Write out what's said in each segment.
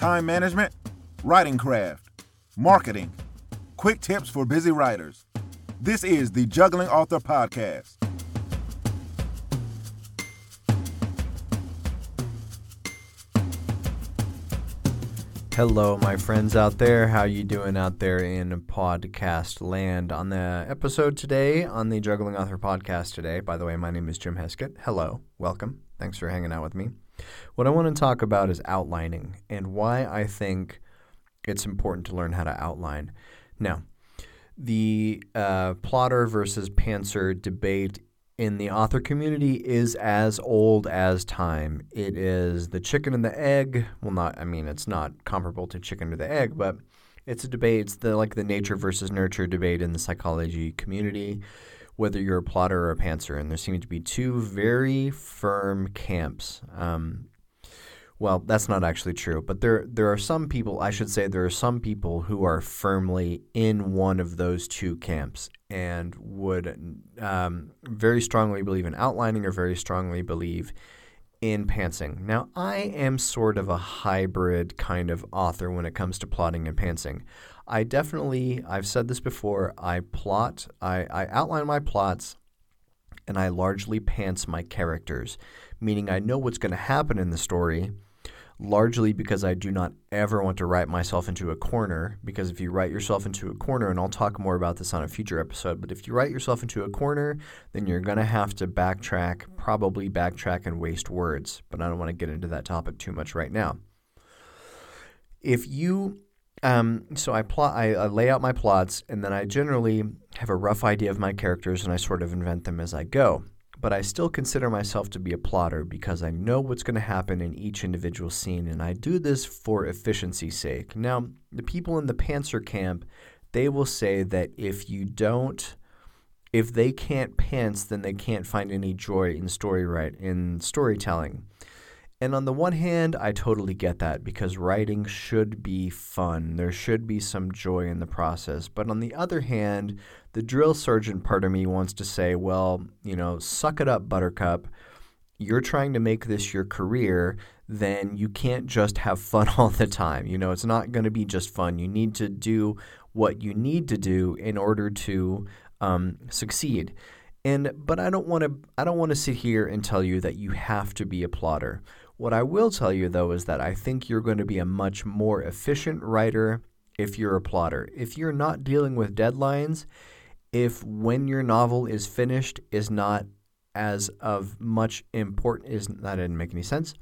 time management, writing craft, marketing, quick tips for busy writers. This is the Juggling Author Podcast. Hello, my friends out there. How you doing out there in podcast land? On the episode today, on the Juggling Author podcast today, by the way, my name is Jim Heskett. Hello, welcome. Thanks for hanging out with me. What I want to talk about is outlining and why I think it's important to learn how to outline. Now, the uh, plotter versus pantser debate in the author community is as old as time. It is the chicken and the egg. Well, not, I mean, it's not comparable to chicken or the egg, but it's a debate. It's the, like the nature versus nurture debate in the psychology community, whether you're a plotter or a pantser. And there seem to be two very firm camps. Um, well, that's not actually true, but there there are some people, I should say there are some people who are firmly in one of those two camps and would um, very strongly believe in outlining or very strongly believe in pantsing. Now, I am sort of a hybrid kind of author when it comes to plotting and pantsing. I definitely, I've said this before, I plot, I, I outline my plots and I largely pants my characters, meaning I know what's going to happen in the story largely because I do not ever want to write myself into a corner. Because if you write yourself into a corner, and I'll talk more about this on a future episode, but if you write yourself into a corner, then you're going to have to backtrack, probably backtrack and waste words. But I don't want to get into that topic too much right now. If you um, so I plot, I, I, lay out my plots, and then I generally have a rough idea of my characters, and I sort of invent them as I go but I still consider myself to be a plotter because I know what's going to happen in each individual scene, and I do this for efficiency's sake. Now, the people in the Pantser camp, they will say that if you don't, if they can't pants, then they can't find any joy in story right in storytelling. And on the one hand, I totally get that because writing should be fun. There should be some joy in the process. But on the other hand, the drill sergeant part of me wants to say, well, you know, suck it up, Buttercup. You're trying to make this your career, then you can't just have fun all the time. You know, it's not going to be just fun. You need to do what you need to do in order to um, succeed. And but I don't want to I don't want to sit here and tell you that you have to be a plotter. What I will tell you though is that I think you're going to be a much more efficient writer if you're a plotter. If you're not dealing with deadlines, if when your novel is finished is not as of much important is that didn't make any sense.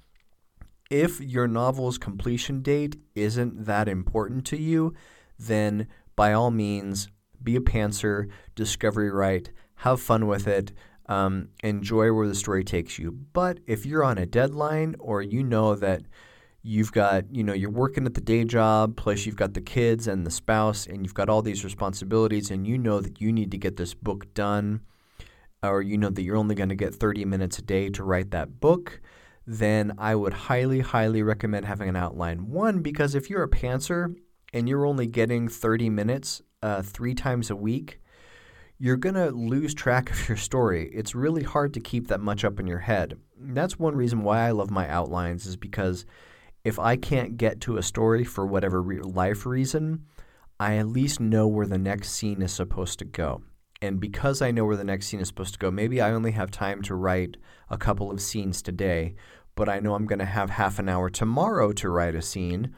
If your novel's completion date isn't that important to you, then by all means be a pantser, discovery write, have fun with it, um, enjoy where the story takes you. But if you're on a deadline or you know that you've got, you know, you're working at the day job, plus you've got the kids and the spouse, and you've got all these responsibilities, and you know that you need to get this book done, or you know that you're only going to get 30 minutes a day to write that book, then I would highly, highly recommend having an outline. One, because if you're a pantser and you're only getting 30 minutes uh, three times a week, you're going to lose track of your story. It's really hard to keep that much up in your head. That's one reason why I love my outlines is because if I can't get to a story for whatever re- life reason, I at least know where the next scene is supposed to go. And because I know where the next scene is supposed to go, maybe I only have time to write a couple of scenes today, but I know I'm going to have half an hour tomorrow to write a scene.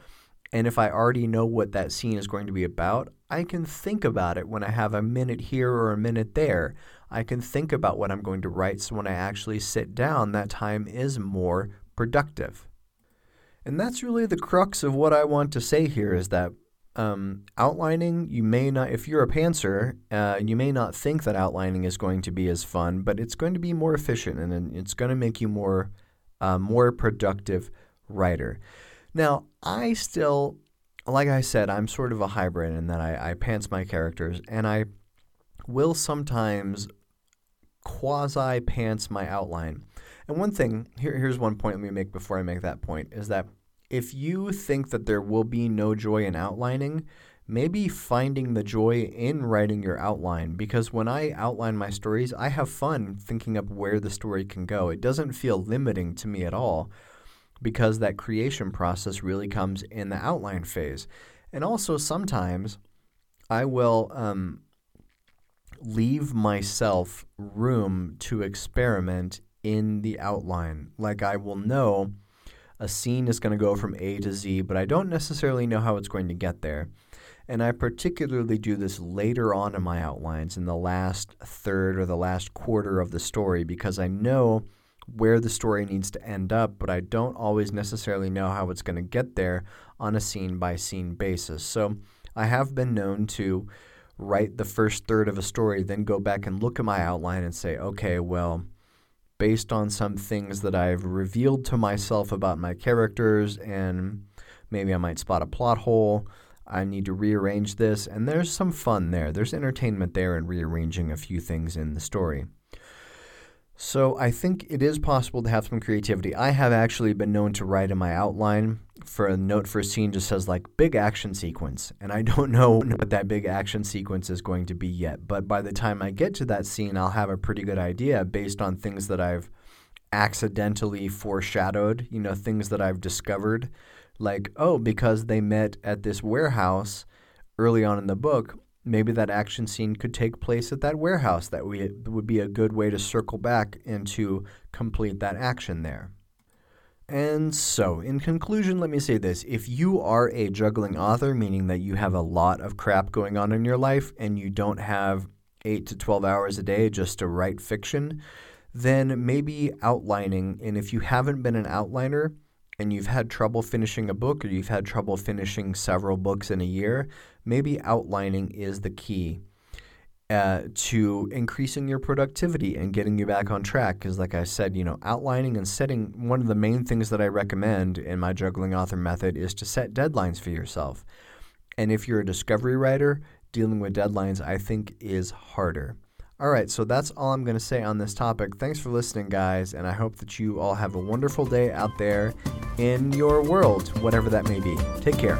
And if I already know what that scene is going to be about, I can think about it when I have a minute here or a minute there. I can think about what I'm going to write so when I actually sit down, that time is more productive. And that's really the crux of what I want to say here is that um, outlining, you may not, if you're a pantser, uh, you may not think that outlining is going to be as fun, but it's going to be more efficient and it's going to make you more, uh, more productive writer. Now, I still like I said, I'm sort of a hybrid in that I, I pants my characters and I will sometimes quasi pants my outline. And one thing, here, here's one point let me make before I make that point, is that if you think that there will be no joy in outlining, maybe finding the joy in writing your outline because when I outline my stories, I have fun thinking up where the story can go. It doesn't feel limiting to me at all. Because that creation process really comes in the outline phase. And also, sometimes I will um, leave myself room to experiment in the outline. Like, I will know a scene is going to go from A to Z, but I don't necessarily know how it's going to get there. And I particularly do this later on in my outlines, in the last third or the last quarter of the story, because I know where the story needs to end up, but I don't always necessarily know how it's going to get there on a scene by scene basis. So I have been known to write the first third of a story, then go back and look at my outline and say, okay, well, based on some things that I've revealed to myself about my characters, and maybe I might spot a plot hole. I need to rearrange this, and there's some fun there. There's entertainment there in rearranging a few things in the story. So I think it is possible to have some creativity. I have actually been known to write in my outline for a note for a scene just says like big action sequence, and I don't know what that big action sequence is going to be yet. But by the time I get to that scene, I'll have a pretty good idea based on things that I've accidentally foreshadowed, you know, things that I've discovered. Like, oh, because they met at this warehouse early on in the book, maybe that action scene could take place at that warehouse. That we, would be a good way to circle back and to complete that action there. And so, in conclusion, let me say this. If you are a juggling author, meaning that you have a lot of crap going on in your life and you don't have 8 to 12 hours a day just to write fiction, then maybe outlining. And if you haven't been an outliner and you've had trouble finishing a book or you've had trouble finishing several books in a year, maybe outlining is the key uh, to increasing your productivity and getting you back on track. Because, like I said, you know, outlining and setting one of the main things that I recommend in my juggling author method is to set deadlines for yourself. And if you're a discovery writer, dealing with deadlines, I think, is harder. All right, so that's all I'm going to say on this topic. Thanks for listening, guys, and I hope that you all have a wonderful day out there in your world, whatever that may be. Take care.